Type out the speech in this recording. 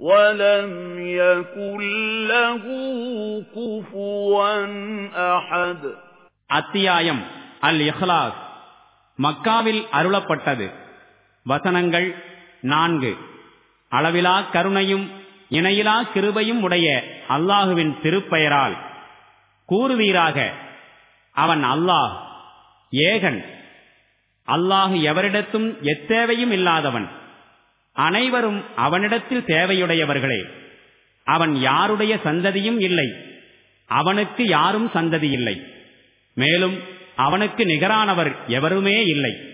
ولم يكن له كفوا أحد அத்தியாயம் அல் இஹ்லாஸ் மக்காவில் அருளப்பட்டது வசனங்கள் நான்கு அளவிலா கருணையும் இணையிலா கிருபையும் உடைய அல்லாஹுவின் திருப்பெயரால் கூறுவீராக அவன் அல்லாஹ் ஏகன் அல்லாஹு எவரிடத்தும் எத்தேவையும் இல்லாதவன் அனைவரும் அவனிடத்தில் தேவையுடையவர்களே. அவன் யாருடைய சந்ததியும் இல்லை. அவனுக்கு யாரும் சந்ததி இல்லை மேலும் அவனுக்கு நிகரானவர் எவருமே இல்லை.